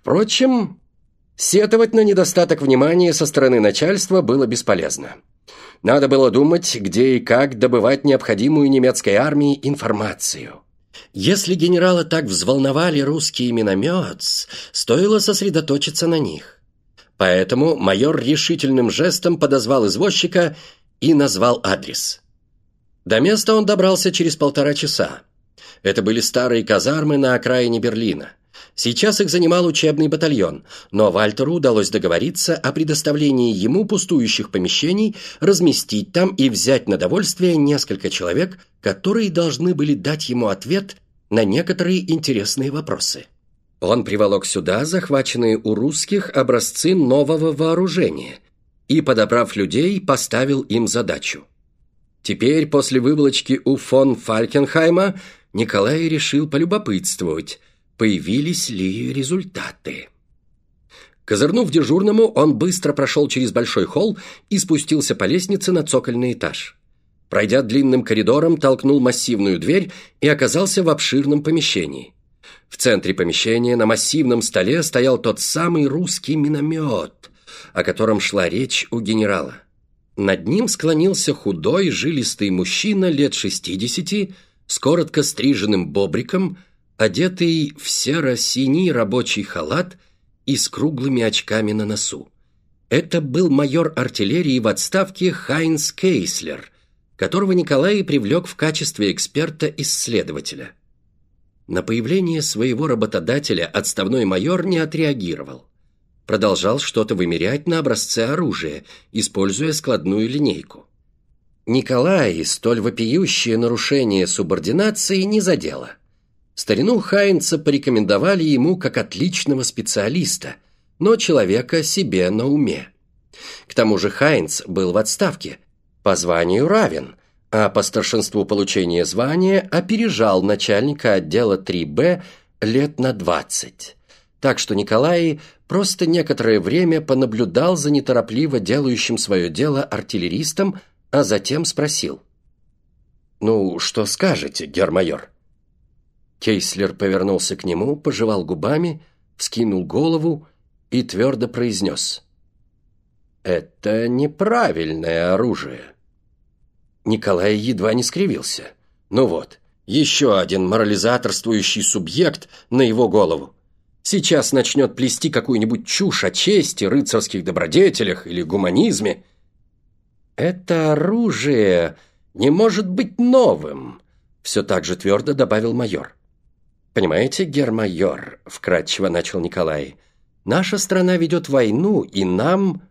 Впрочем, сетовать на недостаток внимания со стороны начальства было бесполезно. Надо было думать, где и как добывать необходимую немецкой армии информацию. Если генерала так взволновали русские минометс, стоило сосредоточиться на них. Поэтому майор решительным жестом подозвал извозчика и назвал адрес. До места он добрался через полтора часа. Это были старые казармы на окраине Берлина. Сейчас их занимал учебный батальон, но Вальтеру удалось договориться о предоставлении ему пустующих помещений, разместить там и взять на довольствие несколько человек, которые должны были дать ему ответ на некоторые интересные вопросы. Он приволок сюда захваченные у русских образцы нового вооружения и, подобрав людей, поставил им задачу. Теперь, после выволочки у фон Фалькенхайма, Николай решил полюбопытствовать, появились ли результаты. Козырнув дежурному, он быстро прошел через большой холл и спустился по лестнице на цокольный этаж. Пройдя длинным коридором, толкнул массивную дверь и оказался в обширном помещении. В центре помещения на массивном столе стоял тот самый русский миномет, о котором шла речь у генерала. Над ним склонился худой, жилистый мужчина лет шестидесяти, с коротко стриженным бобриком, одетый в серо-синий рабочий халат и с круглыми очками на носу. Это был майор артиллерии в отставке Хайнс Кейслер, которого Николай привлек в качестве эксперта-исследователя. На появление своего работодателя отставной майор не отреагировал. Продолжал что-то вымерять на образце оружия, используя складную линейку. Николай столь вопиющее нарушение субординации не задело. Старину Хайнца порекомендовали ему как отличного специалиста, но человека себе на уме. К тому же Хайнц был в отставке, по званию равен, а по старшинству получения звания опережал начальника отдела 3Б лет на 20. Так что Николай просто некоторое время понаблюдал за неторопливо делающим свое дело артиллеристом, а затем спросил. «Ну, что скажете, гермайор?» Кейслер повернулся к нему, пожевал губами, вскинул голову и твердо произнес. «Это неправильное оружие». Николай едва не скривился. «Ну вот, еще один морализаторствующий субъект на его голову. Сейчас начнет плести какую-нибудь чушь о чести, рыцарских добродетелях или гуманизме, «Это оружие не может быть новым», — все так же твердо добавил майор. «Понимаете, гермайор», — вкратчиво начал Николай, — «наша страна ведет войну, и нам...»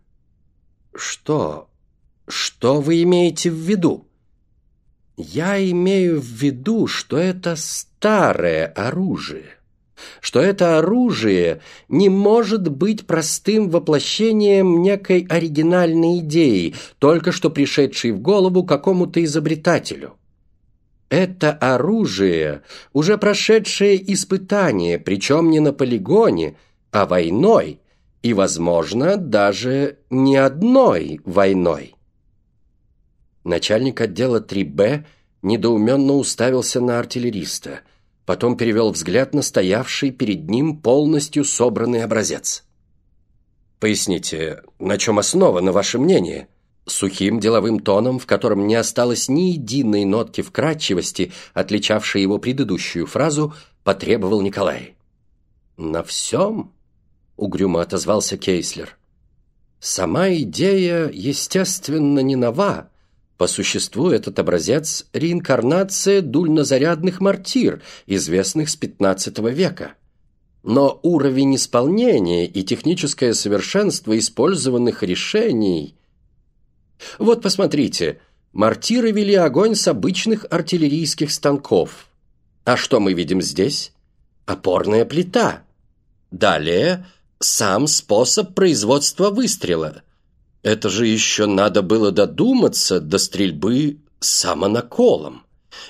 «Что? Что вы имеете в виду?» «Я имею в виду, что это старое оружие что это оружие не может быть простым воплощением некой оригинальной идеи, только что пришедшей в голову какому-то изобретателю. Это оружие, уже прошедшее испытание, причем не на полигоне, а войной, и, возможно, даже не одной войной. Начальник отдела 3Б недоуменно уставился на артиллериста – потом перевел взгляд на стоявший перед ним полностью собранный образец. «Поясните, на чем основано ваше мнение?» Сухим деловым тоном, в котором не осталось ни единой нотки вкрадчивости, отличавшей его предыдущую фразу, потребовал Николай. «На всем?» — угрюмо отозвался Кейслер. «Сама идея, естественно, не нова, по существу этот образец – реинкарнация дульнозарядных мортир, известных с XV века. Но уровень исполнения и техническое совершенство использованных решений... Вот посмотрите, мортиры вели огонь с обычных артиллерийских станков. А что мы видим здесь? Опорная плита. Далее – сам способ производства выстрела – это же еще надо было додуматься до стрельбы самонаколом.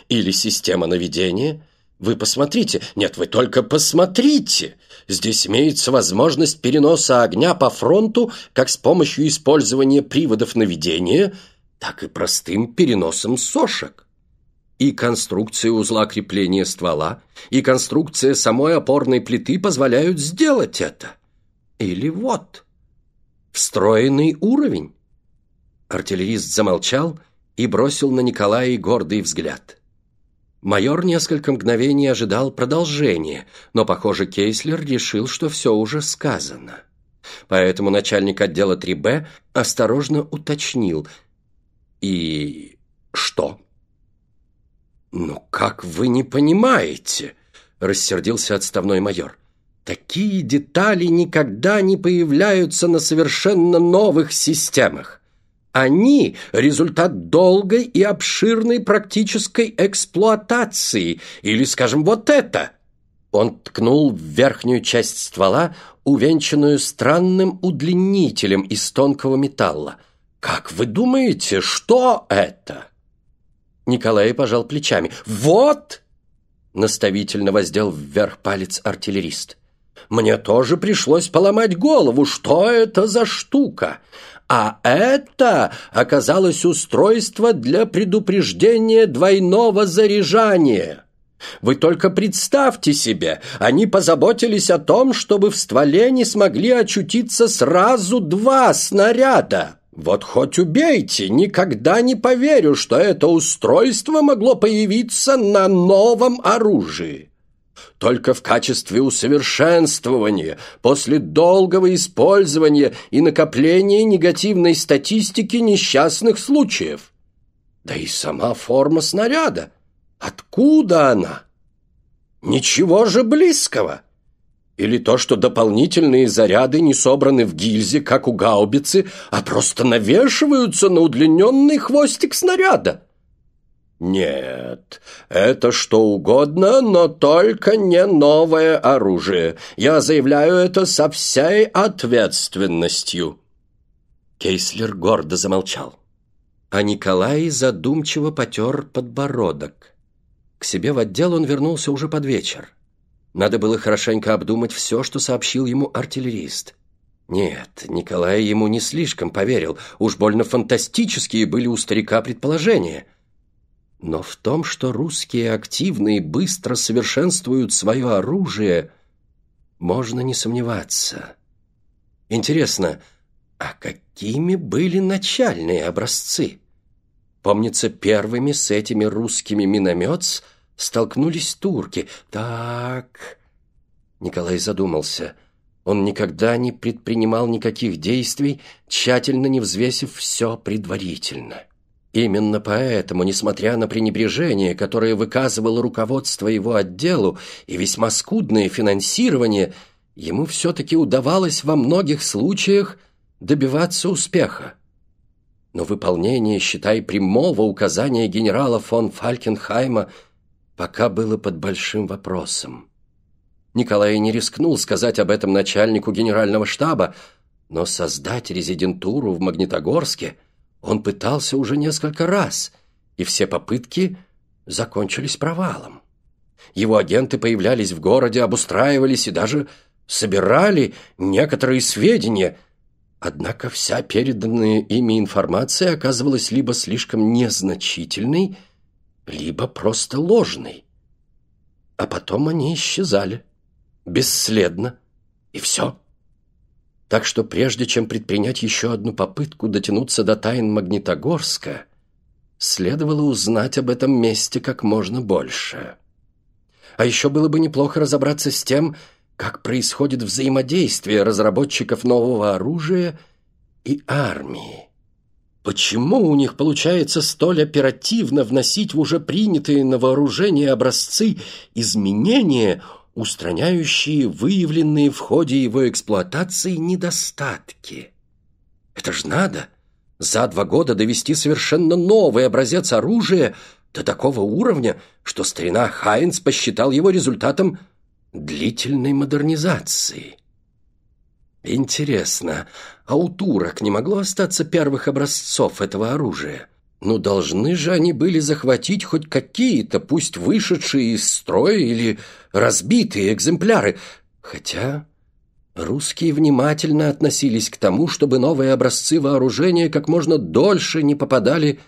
Или система наведения. Вы посмотрите, нет, вы только посмотрите. Здесь имеется возможность переноса огня по фронту как с помощью использования приводов наведения, так и простым переносом сошек. И конструкция узла крепления ствола, и конструкция самой опорной плиты позволяют сделать это. Или вот, встроенный уровень. Артиллерист замолчал и бросил на Николая гордый взгляд. Майор несколько мгновений ожидал продолжения, но, похоже, Кейслер решил, что все уже сказано. Поэтому начальник отдела 3Б осторожно уточнил. «И что?» «Ну как вы не понимаете?» – рассердился отставной майор. «Такие детали никогда не появляются на совершенно новых системах. Они – результат долгой и обширной практической эксплуатации, или, скажем, вот это». Он ткнул в верхнюю часть ствола, увенчанную странным удлинителем из тонкого металла. «Как вы думаете, что это?» Николай пожал плечами. «Вот!» Наставительно воздел вверх палец артиллерист. «Мне тоже пришлось поломать голову. Что это за штука? А это оказалось устройство для предупреждения двойного заряжания». Вы только представьте себе, они позаботились о том, чтобы в стволе не смогли очутиться сразу два снаряда. Вот хоть убейте, никогда не поверю, что это устройство могло появиться на новом оружии. Только в качестве усовершенствования, после долгого использования и накопления негативной статистики несчастных случаев. Да и сама форма снаряда. Откуда она? Ничего же близкого. Или то, что дополнительные заряды не собраны в гильзе, как у гаубицы, а просто навешиваются на удлиненный хвостик снаряда? Нет, это что угодно, но только не новое оружие. Я заявляю это со всей ответственностью. Кейслер гордо замолчал. А Николай задумчиво потер подбородок. К себе в отдел он вернулся уже под вечер. Надо было хорошенько обдумать все, что сообщил ему артиллерист. Нет, Николай ему не слишком поверил, уж больно фантастические были у старика предположения. Но в том, что русские активно и быстро совершенствуют свое оружие, можно не сомневаться. Интересно, а какими были начальные образцы? Помнится, первыми с этими русскими минометс – столкнулись турки. Так... Николай задумался. Он никогда не предпринимал никаких действий, тщательно не взвесив все предварительно. Именно поэтому, несмотря на пренебрежение, которое выказывало руководство его отделу и весьма скудное финансирование, ему все-таки удавалось во многих случаях добиваться успеха. Но выполнение, считай, прямого указания генерала фон Фалькенхайма – пока было под большим вопросом. Николай не рискнул сказать об этом начальнику генерального штаба, но создать резидентуру в Магнитогорске он пытался уже несколько раз, и все попытки закончились провалом. Его агенты появлялись в городе, обустраивались и даже собирали некоторые сведения, однако вся переданная ими информация оказывалась либо слишком незначительной, либо просто ложный. А потом они исчезали. Бесследно. И все. Так что прежде чем предпринять еще одну попытку дотянуться до тайн Магнитогорска, следовало узнать об этом месте как можно больше. А еще было бы неплохо разобраться с тем, как происходит взаимодействие разработчиков нового оружия и армии. Почему у них получается столь оперативно вносить в уже принятые на вооружение образцы изменения, устраняющие выявленные в ходе его эксплуатации недостатки? Это ж надо за два года довести совершенно новый образец оружия до такого уровня, что старина Хайнц посчитал его результатом длительной модернизации. Интересно, а у турок не могло остаться первых образцов этого оружия? Ну, должны же они были захватить хоть какие-то, пусть вышедшие из строя или разбитые экземпляры. Хотя русские внимательно относились к тому, чтобы новые образцы вооружения как можно дольше не попадали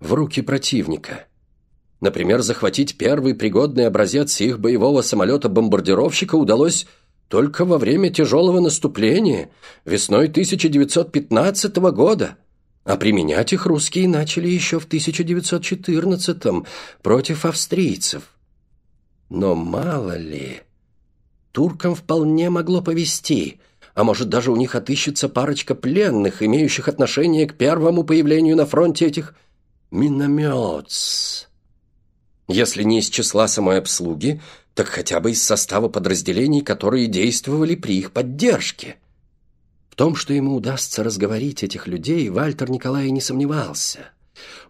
в руки противника. Например, захватить первый пригодный образец их боевого самолета-бомбардировщика удалось только во время тяжелого наступления весной 1915 года, а применять их русские начали еще в 1914 против австрийцев. Но мало ли, туркам вполне могло повести, а может даже у них отыщется парочка пленных, имеющих отношение к первому появлению на фронте этих минометс. Если не из числа самой обслуги, так хотя бы из состава подразделений, которые действовали при их поддержке. В том, что ему удастся разговорить этих людей, Вальтер Николай не сомневался.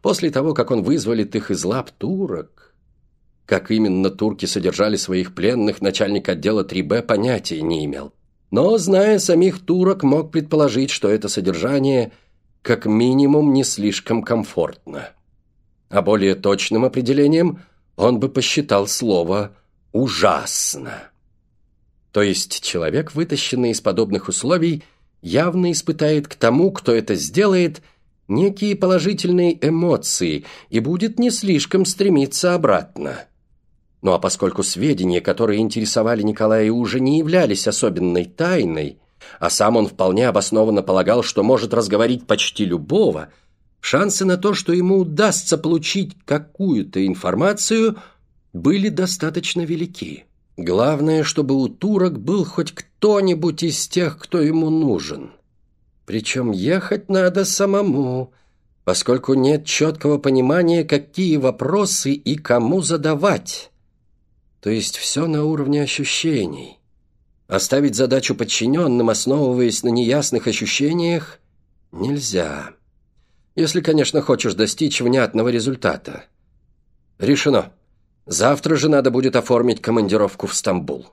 После того, как он вызволит их из лап турок, как именно турки содержали своих пленных, начальник отдела 3Б понятия не имел. Но, зная самих турок, мог предположить, что это содержание как минимум не слишком комфортно. А более точным определением он бы посчитал слово ужасно. То есть человек, вытащенный из подобных условий, явно испытает к тому, кто это сделает, некие положительные эмоции и будет не слишком стремиться обратно. Ну а поскольку сведения, которые интересовали Николая, уже не являлись особенной тайной, а сам он вполне обоснованно полагал, что может разговорить почти любого, шансы на то, что ему удастся получить какую-то информацию – были достаточно велики. Главное, чтобы у турок был хоть кто-нибудь из тех, кто ему нужен. Причем ехать надо самому, поскольку нет четкого понимания, какие вопросы и кому задавать. То есть все на уровне ощущений. Оставить задачу подчиненным, основываясь на неясных ощущениях, нельзя. Если, конечно, хочешь достичь внятного результата. Решено. Завтра же надо будет оформить командировку в Стамбул.